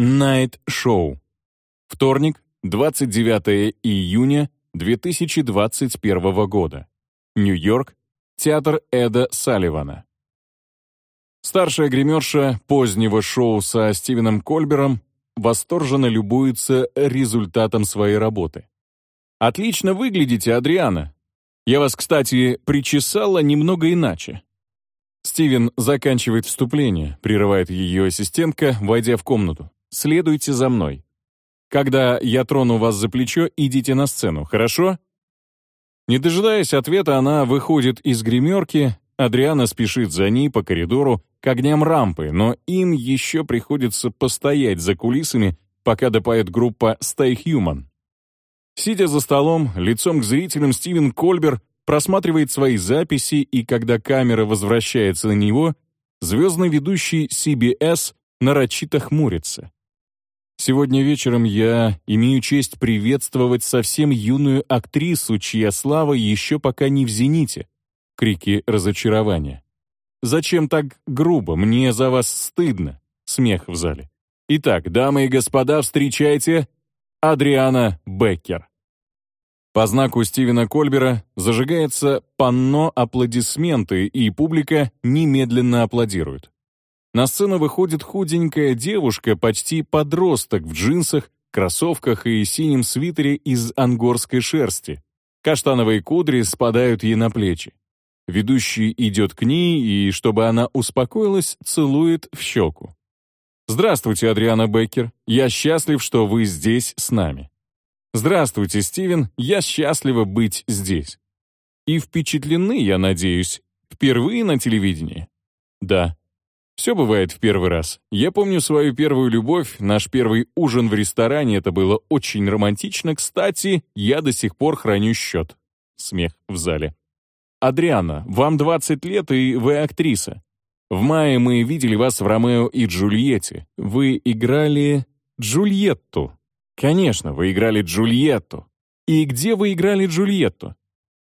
Night Show. Вторник, 29 июня 2021 года. Нью-Йорк. Театр Эда Салливана. Старшая гримерша позднего шоу со Стивеном Кольбером восторженно любуется результатом своей работы. «Отлично выглядите, Адриана. Я вас, кстати, причесала немного иначе». Стивен заканчивает вступление, прерывает ее ассистентка, войдя в комнату. «Следуйте за мной. Когда я трону вас за плечо, идите на сцену, хорошо?» Не дожидаясь ответа, она выходит из гримерки, Адриана спешит за ней по коридору к огням рампы, но им еще приходится постоять за кулисами, пока допоет группа Stay Human. Сидя за столом, лицом к зрителям, Стивен Кольбер просматривает свои записи, и когда камера возвращается на него, звездный ведущий CBS нарочито хмурится. Сегодня вечером я имею честь приветствовать совсем юную актрису, чья слава еще пока не в зените. Крики разочарования. «Зачем так грубо? Мне за вас стыдно!» Смех в зале. Итак, дамы и господа, встречайте Адриана Беккер. По знаку Стивена Кольбера зажигается панно аплодисменты, и публика немедленно аплодирует. На сцену выходит худенькая девушка, почти подросток в джинсах, кроссовках и синем свитере из ангорской шерсти. Каштановые кудри спадают ей на плечи. Ведущий идет к ней и, чтобы она успокоилась, целует в щеку. «Здравствуйте, Адриана Беккер. Я счастлив, что вы здесь с нами». «Здравствуйте, Стивен. Я счастлива быть здесь». «И впечатлены, я надеюсь. Впервые на телевидении?» «Да». Все бывает в первый раз. Я помню свою первую любовь, наш первый ужин в ресторане, это было очень романтично. Кстати, я до сих пор храню счет. Смех в зале. «Адриана, вам 20 лет, и вы актриса. В мае мы видели вас в «Ромео и Джульетте». Вы играли Джульетту. Конечно, вы играли Джульетту. И где вы играли Джульетту?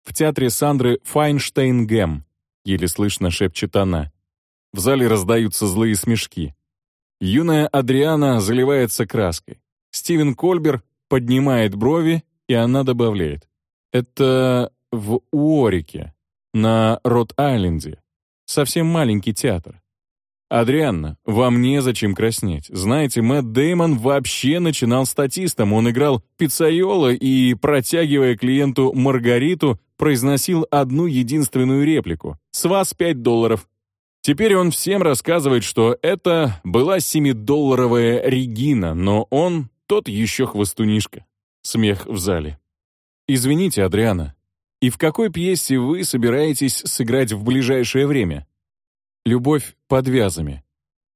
В театре Сандры Файнштейн-Гэм. Еле слышно шепчет она. В зале раздаются злые смешки. Юная Адриана заливается краской. Стивен Кольбер поднимает брови, и она добавляет. Это в Уорике, на Рот-Айленде. Совсем маленький театр. Адрианна, вам незачем краснеть. Знаете, Мэтт Деймон вообще начинал статистом. Он играл пиццайола и, протягивая клиенту Маргариту, произносил одну единственную реплику. «С вас пять долларов. Теперь он всем рассказывает, что это была семидолларовая Регина, но он тот еще хвостунишка. Смех в зале. «Извините, Адриана, и в какой пьесе вы собираетесь сыграть в ближайшее время?» «Любовь под вязами».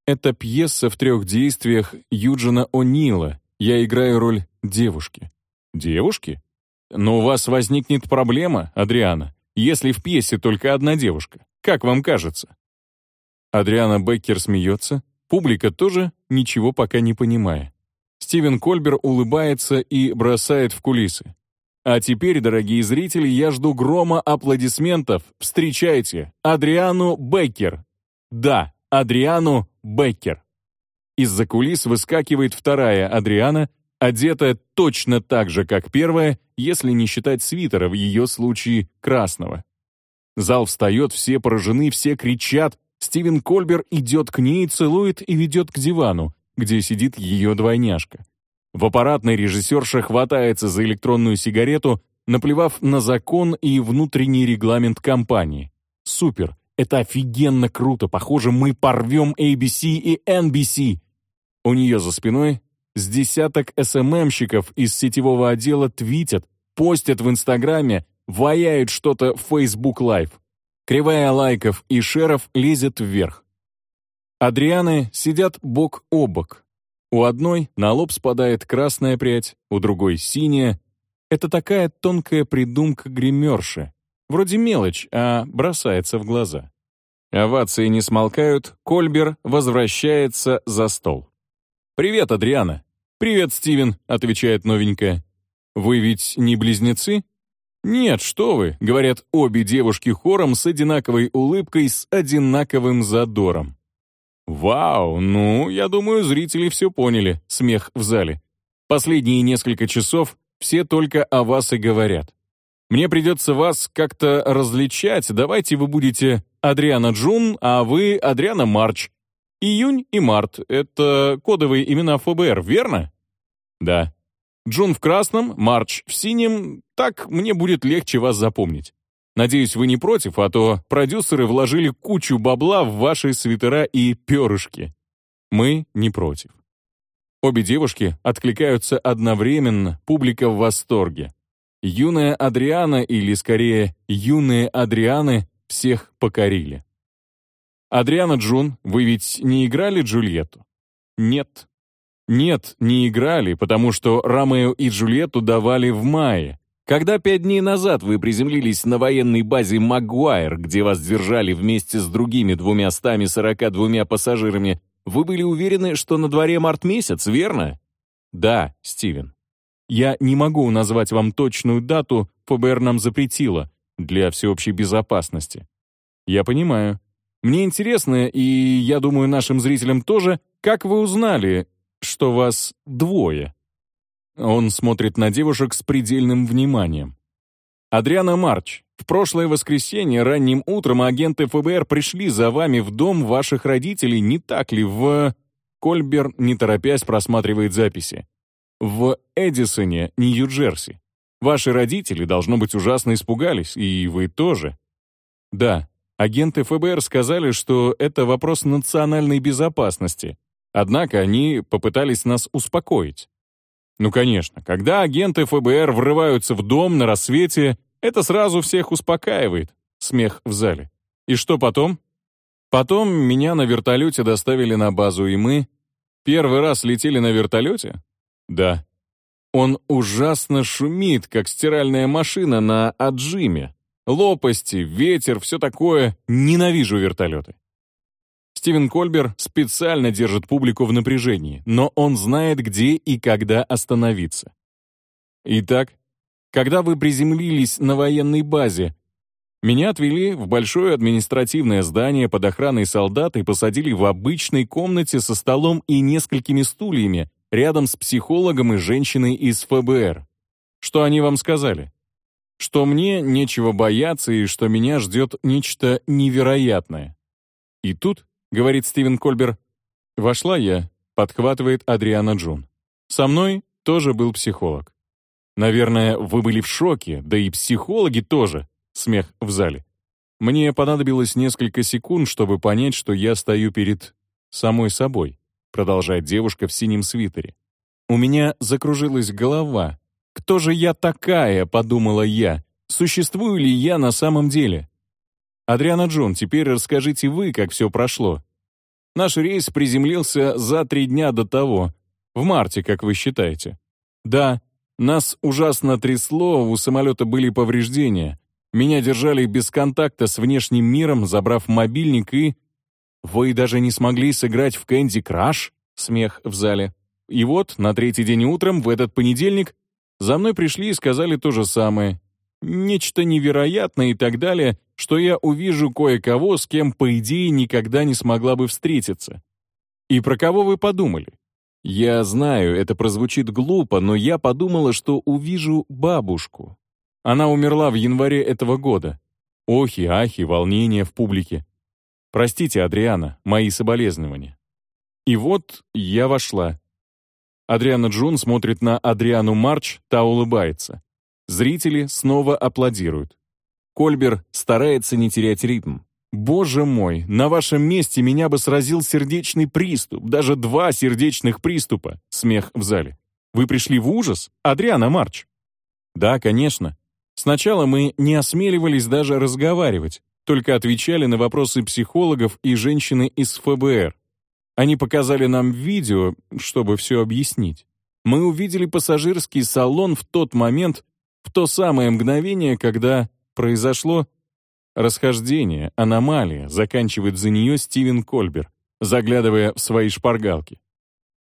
Это пьеса в трех действиях Юджина О'Нила. Я играю роль девушки. Девушки? Но у вас возникнет проблема, Адриана, если в пьесе только одна девушка. Как вам кажется? Адриана Беккер смеется, публика тоже, ничего пока не понимая. Стивен Кольбер улыбается и бросает в кулисы. А теперь, дорогие зрители, я жду грома аплодисментов. Встречайте Адриану Беккер. Да, Адриану Беккер. Из-за кулис выскакивает вторая Адриана, одетая точно так же, как первая, если не считать свитера, в ее случае красного. Зал встает, все поражены, все кричат, Стивен Кольбер идет к ней, целует и ведет к дивану, где сидит ее двойняшка. В аппаратной режиссерша хватается за электронную сигарету, наплевав на закон и внутренний регламент компании. Супер! Это офигенно круто! Похоже, мы порвем ABC и NBC! У нее за спиной с десяток СММщиков из сетевого отдела твитят, постят в Инстаграме, ваяют что-то в Facebook Live. Кривая лайков и шеров лезет вверх. Адрианы сидят бок о бок. У одной на лоб спадает красная прядь, у другой — синяя. Это такая тонкая придумка гримерши. Вроде мелочь, а бросается в глаза. Овации не смолкают, Кольбер возвращается за стол. «Привет, Адриана!» «Привет, Стивен», — отвечает новенькая. «Вы ведь не близнецы?» «Нет, что вы», — говорят обе девушки хором с одинаковой улыбкой, с одинаковым задором. Вау, ну, я думаю, зрители все поняли, смех в зале. Последние несколько часов все только о вас и говорят. Мне придется вас как-то различать, давайте вы будете Адриана Джун, а вы Адриана Марч. Июнь и март — это кодовые имена ФБР, верно? Да. Джун в красном, Марч в синем, так мне будет легче вас запомнить. Надеюсь, вы не против, а то продюсеры вложили кучу бабла в ваши свитера и перышки. Мы не против. Обе девушки откликаются одновременно, публика в восторге. Юная Адриана, или скорее, юные Адрианы, всех покорили. Адриана Джун, вы ведь не играли Джульетту? Нет. Нет, не играли, потому что Ромео и Джульетту давали в мае, когда пять дней назад вы приземлились на военной базе Магуайр, где вас держали вместе с другими двумя стами сорока двумя пассажирами, вы были уверены, что на дворе март месяц, верно? Да, Стивен. Я не могу назвать вам точную дату, ФБР нам запретило, для всеобщей безопасности. Я понимаю. Мне интересно, и я думаю, нашим зрителям тоже, как вы узнали, что вас двое? Он смотрит на девушек с предельным вниманием. «Адриана Марч, в прошлое воскресенье ранним утром агенты ФБР пришли за вами в дом ваших родителей, не так ли, в...» Кольбер, не торопясь, просматривает записи. «В Эдисоне, Нью-Джерси. Ваши родители, должно быть, ужасно испугались, и вы тоже». «Да, агенты ФБР сказали, что это вопрос национальной безопасности, однако они попытались нас успокоить. Ну, конечно, когда агенты ФБР врываются в дом на рассвете, это сразу всех успокаивает. Смех в зале. И что потом? Потом меня на вертолете доставили на базу, и мы... Первый раз летели на вертолете? Да. Он ужасно шумит, как стиральная машина на отжиме. Лопасти, ветер, все такое. Ненавижу вертолеты. Стивен Кольбер специально держит публику в напряжении, но он знает, где и когда остановиться. Итак, когда вы приземлились на военной базе, меня отвели в большое административное здание под охраной солдат и посадили в обычной комнате со столом и несколькими стульями рядом с психологом и женщиной из ФБР. Что они вам сказали? Что мне нечего бояться и что меня ждет нечто невероятное. И тут — говорит Стивен Кольбер. «Вошла я», — подхватывает Адриана Джун. «Со мной тоже был психолог». «Наверное, вы были в шоке, да и психологи тоже», — смех в зале. «Мне понадобилось несколько секунд, чтобы понять, что я стою перед самой собой», — продолжает девушка в синем свитере. «У меня закружилась голова. Кто же я такая?» — подумала я. «Существую ли я на самом деле?» «Адриана Джон, теперь расскажите вы, как все прошло». Наш рейс приземлился за три дня до того, в марте, как вы считаете. Да, нас ужасно трясло, у самолета были повреждения. Меня держали без контакта с внешним миром, забрав мобильник и... Вы даже не смогли сыграть в Кэнди Краш? Смех в зале. И вот, на третий день утром, в этот понедельник, за мной пришли и сказали то же самое нечто невероятное и так далее, что я увижу кое-кого, с кем, по идее, никогда не смогла бы встретиться. И про кого вы подумали? Я знаю, это прозвучит глупо, но я подумала, что увижу бабушку. Она умерла в январе этого года. Охи, ахи, волнение в публике. Простите, Адриана, мои соболезнования. И вот я вошла. Адриана Джун смотрит на Адриану Марч, та улыбается. Зрители снова аплодируют. Кольбер старается не терять ритм. «Боже мой, на вашем месте меня бы сразил сердечный приступ, даже два сердечных приступа!» Смех в зале. «Вы пришли в ужас? Адриана Марч?» «Да, конечно. Сначала мы не осмеливались даже разговаривать, только отвечали на вопросы психологов и женщины из ФБР. Они показали нам видео, чтобы все объяснить. Мы увидели пассажирский салон в тот момент, в то самое мгновение, когда произошло расхождение, аномалия, заканчивает за нее Стивен Кольбер, заглядывая в свои шпаргалки.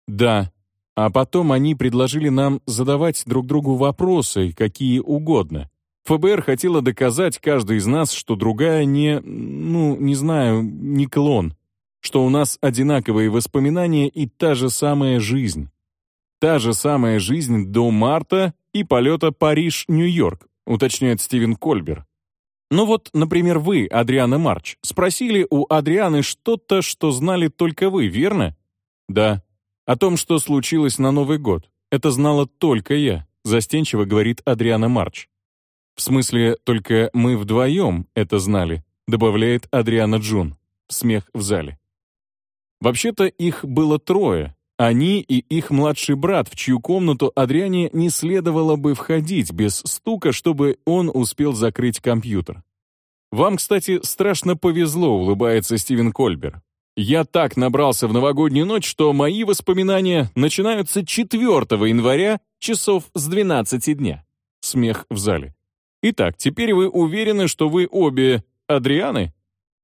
Да, а потом они предложили нам задавать друг другу вопросы, какие угодно. ФБР хотела доказать каждый из нас, что другая не, ну, не знаю, не клон, что у нас одинаковые воспоминания и та же самая жизнь. Та же самая жизнь до марта и полета Париж-Нью-Йорк, уточняет Стивен Кольбер. Ну вот, например, вы, Адриана Марч, спросили у Адрианы что-то, что знали только вы, верно? Да. О том, что случилось на Новый год. Это знала только я, застенчиво говорит Адриана Марч. В смысле, только мы вдвоем это знали, добавляет Адриана Джун. Смех в зале. Вообще-то их было трое. Они и их младший брат, в чью комнату Адриане не следовало бы входить без стука, чтобы он успел закрыть компьютер. «Вам, кстати, страшно повезло», — улыбается Стивен Кольбер. «Я так набрался в новогоднюю ночь, что мои воспоминания начинаются 4 января часов с 12 дня». Смех в зале. «Итак, теперь вы уверены, что вы обе Адрианы?»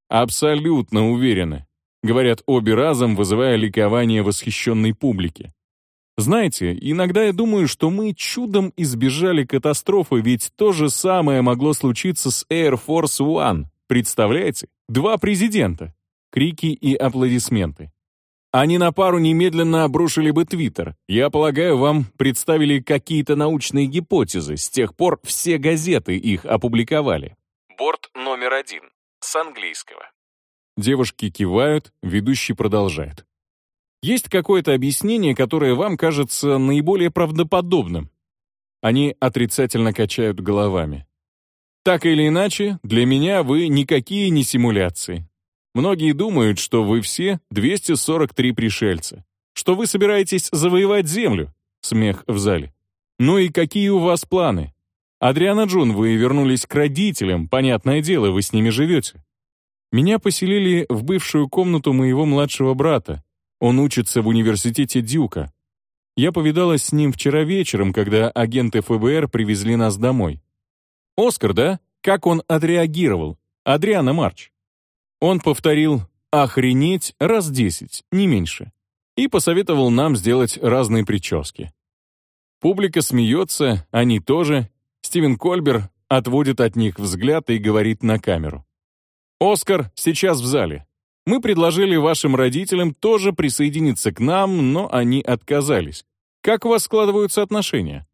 «Абсолютно уверены», говорят обе разом, вызывая ликование восхищенной публики. Знаете, иногда я думаю, что мы чудом избежали катастрофы, ведь то же самое могло случиться с Air Force One. Представляете? Два президента. Крики и аплодисменты. Они на пару немедленно обрушили бы Твиттер. Я полагаю, вам представили какие-то научные гипотезы. С тех пор все газеты их опубликовали. Борт номер один. С английского. Девушки кивают, ведущий продолжает. Есть какое-то объяснение, которое вам кажется наиболее правдоподобным? Они отрицательно качают головами. Так или иначе, для меня вы никакие не симуляции. Многие думают, что вы все 243 пришельца, что вы собираетесь завоевать Землю. Смех в зале. Ну и какие у вас планы? Адриана Джун, вы вернулись к родителям, понятное дело, вы с ними живете. Меня поселили в бывшую комнату моего младшего брата. Он учится в университете Дюка. Я повидалась с ним вчера вечером, когда агенты ФБР привезли нас домой. Оскар, да? Как он отреагировал? Адриана Марч. Он повторил «охренеть» раз десять, не меньше, и посоветовал нам сделать разные прически. Публика смеется, они тоже. Стивен Кольбер отводит от них взгляд и говорит на камеру. Оскар сейчас в зале. Мы предложили вашим родителям тоже присоединиться к нам, но они отказались. Как у вас складываются отношения?»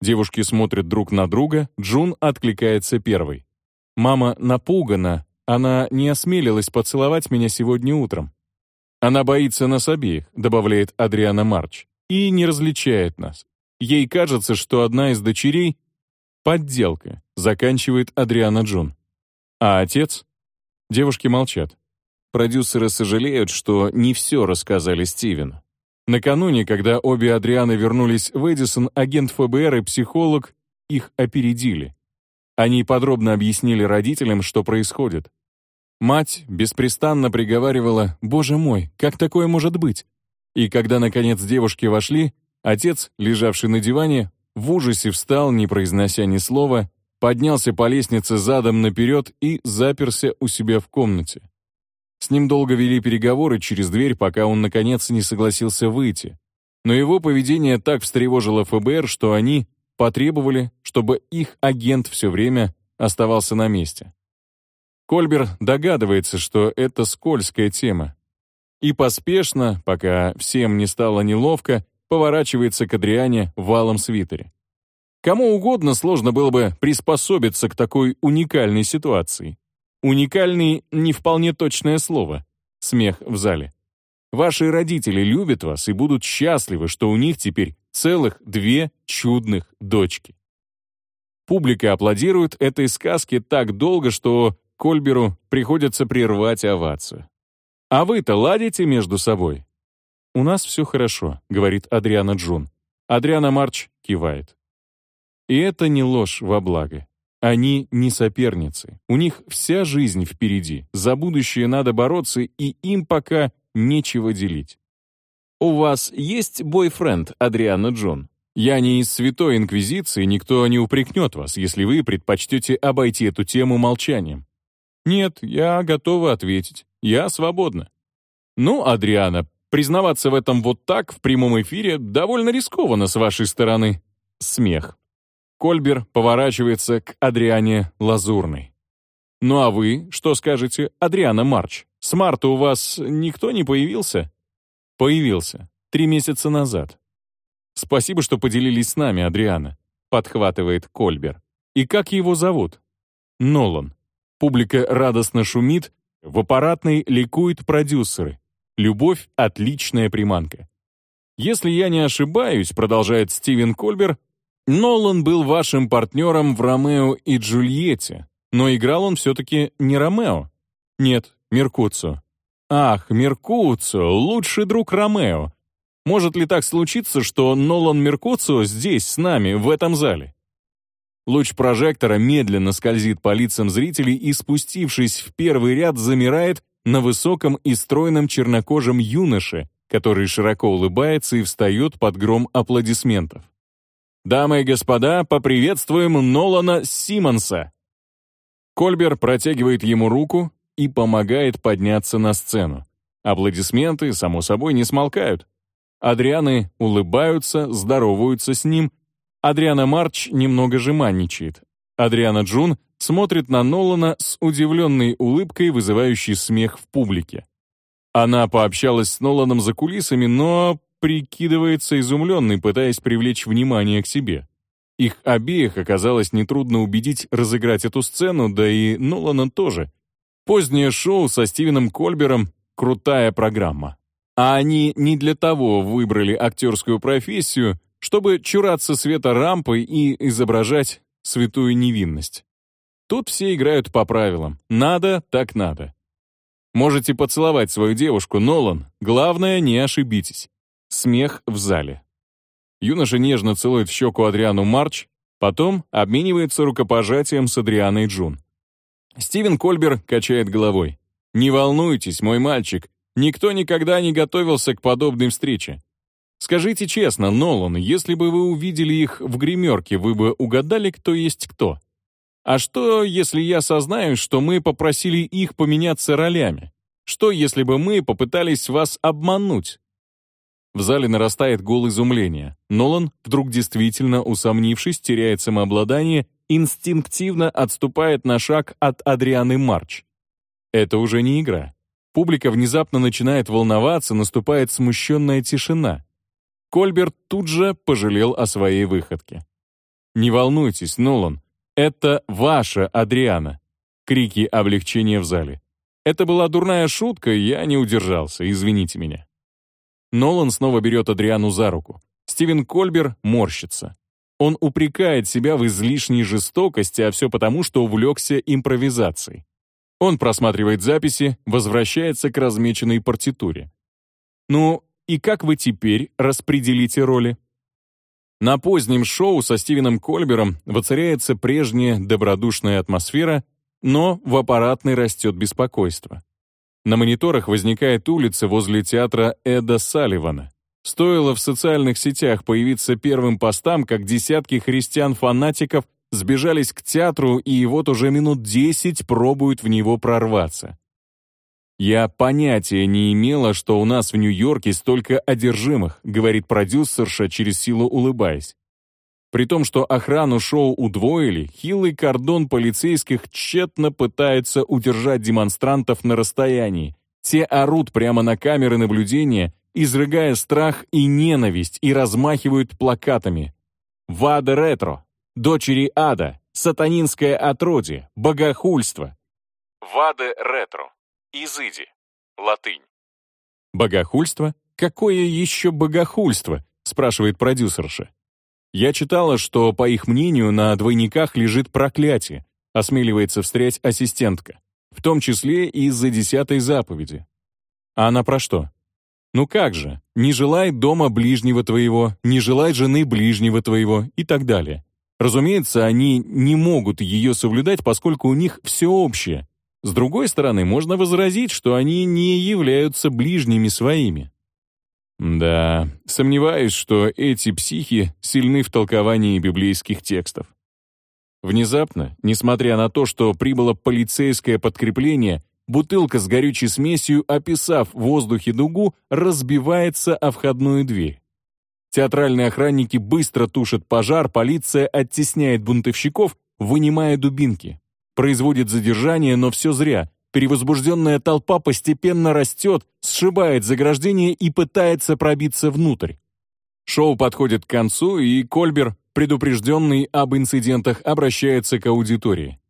Девушки смотрят друг на друга, Джун откликается первой. «Мама напугана, она не осмелилась поцеловать меня сегодня утром. Она боится нас обеих», — добавляет Адриана Марч, «и не различает нас. Ей кажется, что одна из дочерей — подделка», — заканчивает Адриана Джун. А отец? Девушки молчат. Продюсеры сожалеют, что не все рассказали Стивену. Накануне, когда обе Адрианы вернулись в Эдисон, агент ФБР и психолог их опередили. Они подробно объяснили родителям, что происходит. Мать беспрестанно приговаривала «Боже мой, как такое может быть?» И когда, наконец, девушки вошли, отец, лежавший на диване, в ужасе встал, не произнося ни слова, поднялся по лестнице задом наперед и заперся у себя в комнате. С ним долго вели переговоры через дверь, пока он, наконец, не согласился выйти. Но его поведение так встревожило ФБР, что они потребовали, чтобы их агент все время оставался на месте. Кольбер догадывается, что это скользкая тема. И поспешно, пока всем не стало неловко, поворачивается к Адриане в валом свитере. Кому угодно сложно было бы приспособиться к такой уникальной ситуации. Уникальный — не вполне точное слово. Смех в зале. Ваши родители любят вас и будут счастливы, что у них теперь целых две чудных дочки. Публика аплодирует этой сказке так долго, что Кольберу приходится прервать овацию. «А вы-то ладите между собой?» «У нас все хорошо», — говорит Адриана Джун. Адриана Марч кивает. И это не ложь во благо. Они не соперницы. У них вся жизнь впереди. За будущее надо бороться, и им пока нечего делить. «У вас есть бойфренд, Адриана Джон?» «Я не из Святой Инквизиции, никто не упрекнет вас, если вы предпочтете обойти эту тему молчанием». «Нет, я готова ответить. Я свободна». «Ну, Адриана, признаваться в этом вот так, в прямом эфире, довольно рискованно с вашей стороны». Смех. Кольбер поворачивается к Адриане Лазурной. Ну а вы, что скажете, Адриана Марч? С марта у вас никто не появился? Появился. Три месяца назад. Спасибо, что поделились с нами, Адриана, подхватывает Кольбер. И как его зовут? Нолан. Публика радостно шумит, в аппаратной ликуют продюсеры. Любовь — отличная приманка. Если я не ошибаюсь, продолжает Стивен Кольбер, Нолан был вашим партнером в «Ромео и Джульетте», но играл он все-таки не Ромео. Нет, Меркуцо. Ах, Меркуцо, лучший друг Ромео. Может ли так случиться, что Нолан Меркуцо здесь, с нами, в этом зале? Луч прожектора медленно скользит по лицам зрителей и, спустившись в первый ряд, замирает на высоком и стройном чернокожем юноше, который широко улыбается и встает под гром аплодисментов. «Дамы и господа, поприветствуем Нолана Симмонса!» Кольбер протягивает ему руку и помогает подняться на сцену. Аплодисменты, само собой, не смолкают. Адрианы улыбаются, здороваются с ним, Адриана Марч немного жеманничает. Адриана Джун смотрит на Нолана с удивленной улыбкой, вызывающей смех в публике. Она пообщалась с Ноланом за кулисами, но прикидывается изумленной, пытаясь привлечь внимание к себе. Их обеих оказалось нетрудно убедить разыграть эту сцену, да и Нолана тоже. Позднее шоу со Стивеном Кольбером — крутая программа. А они не для того выбрали актерскую профессию, чтобы чураться света рампы и изображать святую невинность. Тут все играют по правилам. Надо, так надо. Можете поцеловать свою девушку, Нолан. Главное, не ошибитесь. Смех в зале. Юноша нежно целует в щеку Адриану Марч, потом обменивается рукопожатием с Адрианой Джун. Стивен Кольбер качает головой. «Не волнуйтесь, мой мальчик, никто никогда не готовился к подобной встрече. Скажите честно, Нолан, если бы вы увидели их в гримерке, вы бы угадали, кто есть кто? А что, если я сознаюсь, что мы попросили их поменяться ролями? Что, если бы мы попытались вас обмануть? В зале нарастает гул изумления. Нолан, вдруг действительно усомнившись, теряет самообладание, инстинктивно отступает на шаг от Адрианы Марч. Это уже не игра. Публика внезапно начинает волноваться, наступает смущенная тишина. Кольберт тут же пожалел о своей выходке. «Не волнуйтесь, Нолан, это ваша Адриана!» Крики облегчения в зале. «Это была дурная шутка, я не удержался, извините меня». Нолан снова берет Адриану за руку. Стивен Кольбер морщится. Он упрекает себя в излишней жестокости, а все потому, что увлекся импровизацией. Он просматривает записи, возвращается к размеченной партитуре. «Ну, и как вы теперь распределите роли? На позднем шоу со Стивеном Кольбером воцаряется прежняя добродушная атмосфера, но в аппаратной растет беспокойство. На мониторах возникает улица возле театра Эда Салливана. Стоило в социальных сетях появиться первым постам, как десятки христиан-фанатиков сбежались к театру и вот уже минут десять пробуют в него прорваться. «Я понятия не имела, что у нас в Нью-Йорке столько одержимых», говорит продюсерша, через силу улыбаясь. При том, что охрану шоу удвоили, хилый кордон полицейских тщетно пытается удержать демонстрантов на расстоянии. Те орут прямо на камеры наблюдения, изрыгая страх и ненависть, и размахивают плакатами. «Вада ретро», «Дочери ада», «Сатанинское отродье», «Богохульство». «Ваде ретро», Изыди. Латынь. «Богохульство? Какое еще богохульство?» — спрашивает продюсерша. «Я читала, что, по их мнению, на двойниках лежит проклятие», — осмеливается встрять ассистентка, в том числе и из-за десятой заповеди. А она про что? Ну как же, не желай дома ближнего твоего, не желай жены ближнего твоего и так далее. Разумеется, они не могут ее соблюдать, поскольку у них все общее, с другой стороны, можно возразить, что они не являются ближними своими. Да, сомневаюсь, что эти психи сильны в толковании библейских текстов. Внезапно, несмотря на то, что прибыло полицейское подкрепление, бутылка с горючей смесью, описав в воздухе дугу, разбивается о входную дверь. Театральные охранники быстро тушат пожар, полиция оттесняет бунтовщиков, вынимая дубинки. производит задержание, но все зря. Перевозбужденная толпа постепенно растет, сшибает заграждение и пытается пробиться внутрь. Шоу подходит к концу, и Кольбер, предупрежденный об инцидентах, обращается к аудитории.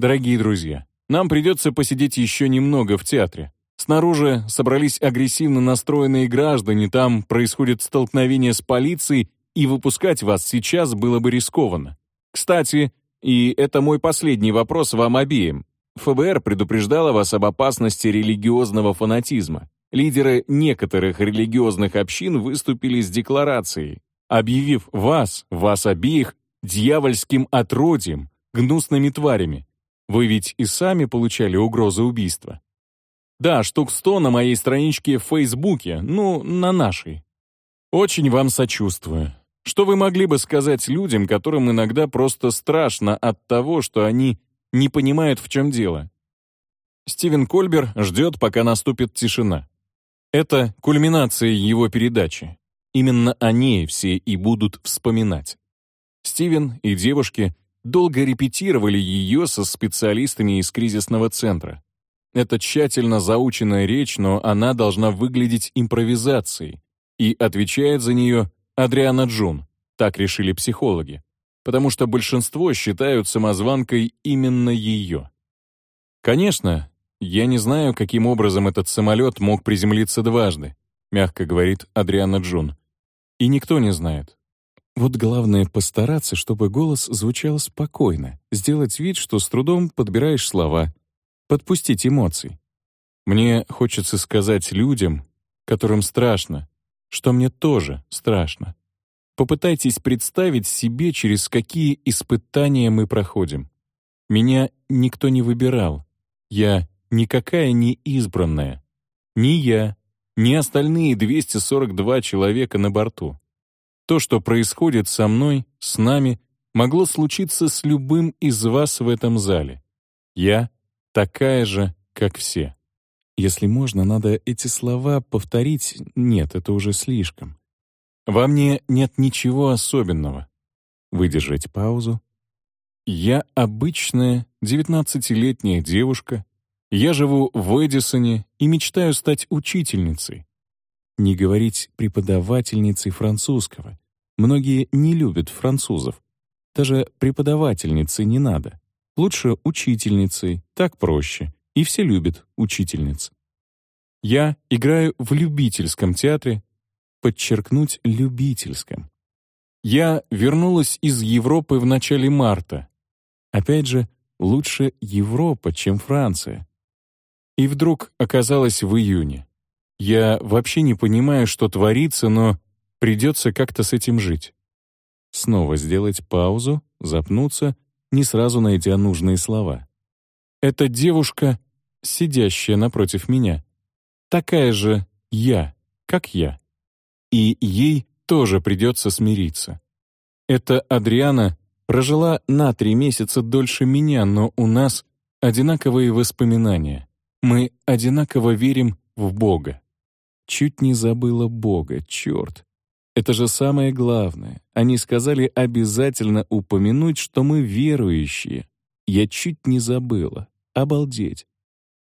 «Дорогие друзья, нам придется посидеть еще немного в театре. Снаружи собрались агрессивно настроенные граждане, там происходит столкновение с полицией, и выпускать вас сейчас было бы рискованно. Кстати, и это мой последний вопрос вам обеим. ФБР предупреждало вас об опасности религиозного фанатизма. Лидеры некоторых религиозных общин выступили с декларацией, объявив вас, вас обеих, дьявольским отродьем, гнусными тварями. Вы ведь и сами получали угрозы убийства. Да, штук сто на моей страничке в Фейсбуке, ну, на нашей. Очень вам сочувствую. Что вы могли бы сказать людям, которым иногда просто страшно от того, что они не понимают, в чем дело? Стивен Кольбер ждет, пока наступит тишина. Это кульминация его передачи. Именно о ней все и будут вспоминать. Стивен и девушки долго репетировали ее со специалистами из кризисного центра. Это тщательно заученная речь, но она должна выглядеть импровизацией, и отвечает за нее Адриана Джун, так решили психологи, потому что большинство считают самозванкой именно ее. Конечно, я не знаю, каким образом этот самолет мог приземлиться дважды, мягко говорит Адриана Джун. И никто не знает. Вот главное постараться, чтобы голос звучал спокойно, сделать вид, что с трудом подбираешь слова, подпустить эмоций. Мне хочется сказать людям, которым страшно, что мне тоже страшно. Попытайтесь представить себе, через какие испытания мы проходим. Меня никто не выбирал. Я никакая не избранная. Ни я, ни остальные 242 человека на борту. То, что происходит со мной, с нами, могло случиться с любым из вас в этом зале. Я такая же, как все. Если можно, надо эти слова повторить. Нет, это уже слишком. Во мне нет ничего особенного. Выдержать паузу. Я обычная девятнадцатилетняя девушка. Я живу в Эдисоне и мечтаю стать учительницей. Не говорить преподавательницей французского. Многие не любят французов. Даже преподавательницы не надо. Лучше учительницей, так проще и все любят учительниц. Я играю в любительском театре, подчеркнуть любительском. Я вернулась из Европы в начале марта. Опять же, лучше Европа, чем Франция. И вдруг оказалась в июне. Я вообще не понимаю, что творится, но придется как-то с этим жить. Снова сделать паузу, запнуться, не сразу найдя нужные слова. Эта девушка, сидящая напротив меня, такая же я, как я. И ей тоже придется смириться. Эта Адриана прожила на три месяца дольше меня, но у нас одинаковые воспоминания. Мы одинаково верим в Бога. Чуть не забыла Бога, черт. Это же самое главное. Они сказали обязательно упомянуть, что мы верующие. Я чуть не забыла. Обалдеть.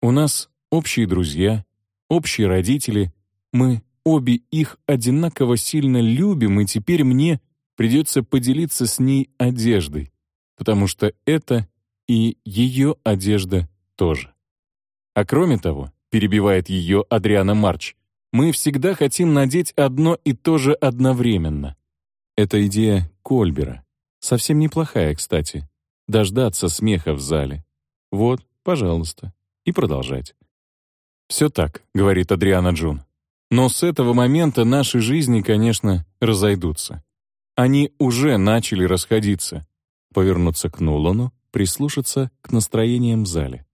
У нас общие друзья, общие родители. Мы обе их одинаково сильно любим, и теперь мне придется поделиться с ней одеждой, потому что это и ее одежда тоже. А кроме того, перебивает ее Адриана Марч, мы всегда хотим надеть одно и то же одновременно. Это идея Кольбера. Совсем неплохая, кстати. Дождаться смеха в зале. Вот, пожалуйста. И продолжать. «Все так», — говорит Адриана Джун. «Но с этого момента наши жизни, конечно, разойдутся. Они уже начали расходиться. Повернуться к Нолану, прислушаться к настроениям в зале.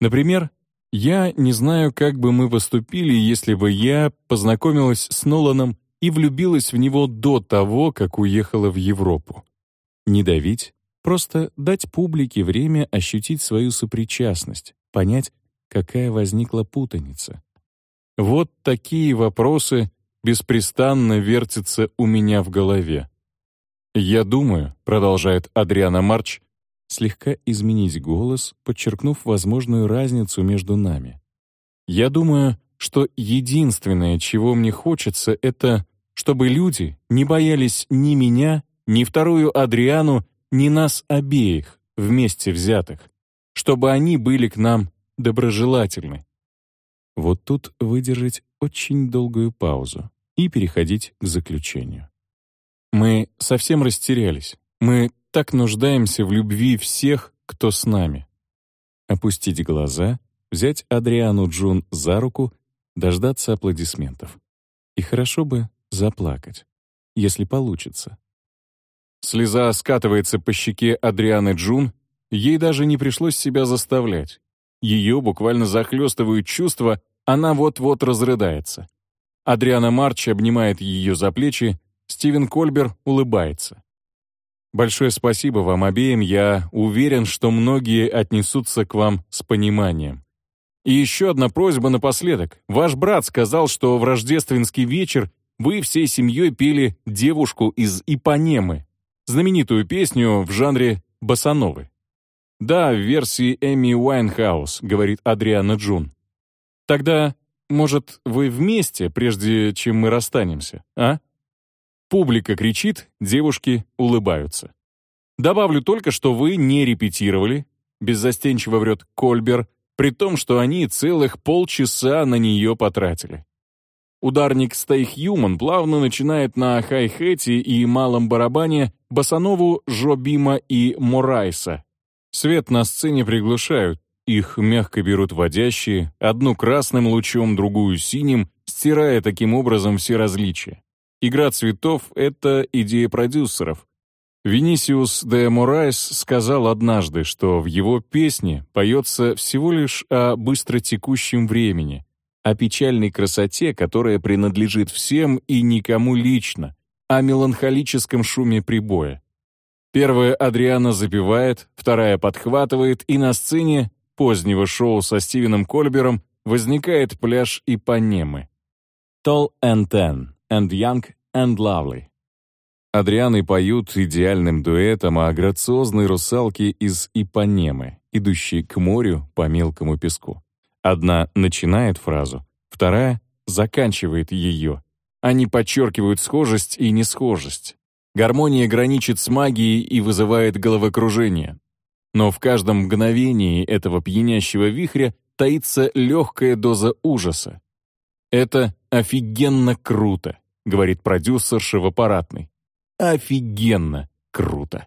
Например, я не знаю, как бы мы поступили, если бы я познакомилась с Ноланом и влюбилась в него до того, как уехала в Европу. Не давить, Просто дать публике время ощутить свою сопричастность, понять, какая возникла путаница. Вот такие вопросы беспрестанно вертятся у меня в голове. «Я думаю», — продолжает Адриана Марч, слегка изменить голос, подчеркнув возможную разницу между нами. «Я думаю, что единственное, чего мне хочется, это чтобы люди не боялись ни меня, ни вторую Адриану, ни нас обеих, вместе взятых, чтобы они были к нам доброжелательны. Вот тут выдержать очень долгую паузу и переходить к заключению. Мы совсем растерялись. Мы так нуждаемся в любви всех, кто с нами. Опустить глаза, взять Адриану Джун за руку, дождаться аплодисментов. И хорошо бы заплакать, если получится. Слеза скатывается по щеке Адрианы Джун, ей даже не пришлось себя заставлять. Ее буквально захлестывают чувства, она вот-вот разрыдается. Адриана Марч обнимает ее за плечи, Стивен Кольбер улыбается. Большое спасибо вам обеим, я уверен, что многие отнесутся к вам с пониманием. И еще одна просьба напоследок. Ваш брат сказал, что в рождественский вечер вы всей семьей пели «Девушку из Ипанемы», знаменитую песню в жанре босановы. «Да, в версии Эми Уайнхаус», — говорит Адриана Джун. «Тогда, может, вы вместе, прежде чем мы расстанемся, а?» Публика кричит, девушки улыбаются. Добавлю только, что вы не репетировали, беззастенчиво врет Кольбер, при том, что они целых полчаса на нее потратили. Ударник Stay Human плавно начинает на хай-хете и малом барабане басанову Жобима и Морайса, Свет на сцене приглушают, их мягко берут водящие, одну красным лучом, другую синим, стирая таким образом все различия. Игра цветов — это идея продюсеров. Винисиус де Морайс сказал однажды, что в его песне поется всего лишь о быстротекущем времени, о печальной красоте, которая принадлежит всем и никому лично, о меланхолическом шуме прибоя. Первая Адриана запевает, вторая подхватывает, и на сцене позднего шоу со Стивеном Кольбером возникает пляж Ипанемы. Tall and Ten, and Young and Lovely. Адрианы поют идеальным дуэтом о грациозной русалке из Ипанемы, идущей к морю по мелкому песку. Одна начинает фразу, вторая заканчивает ее. Они подчеркивают схожесть и несхожесть, Гармония граничит с магией и вызывает головокружение. Но в каждом мгновении этого пьянящего вихря таится легкая доза ужаса. «Это офигенно круто», — говорит продюсер в аппаратной. «Офигенно круто».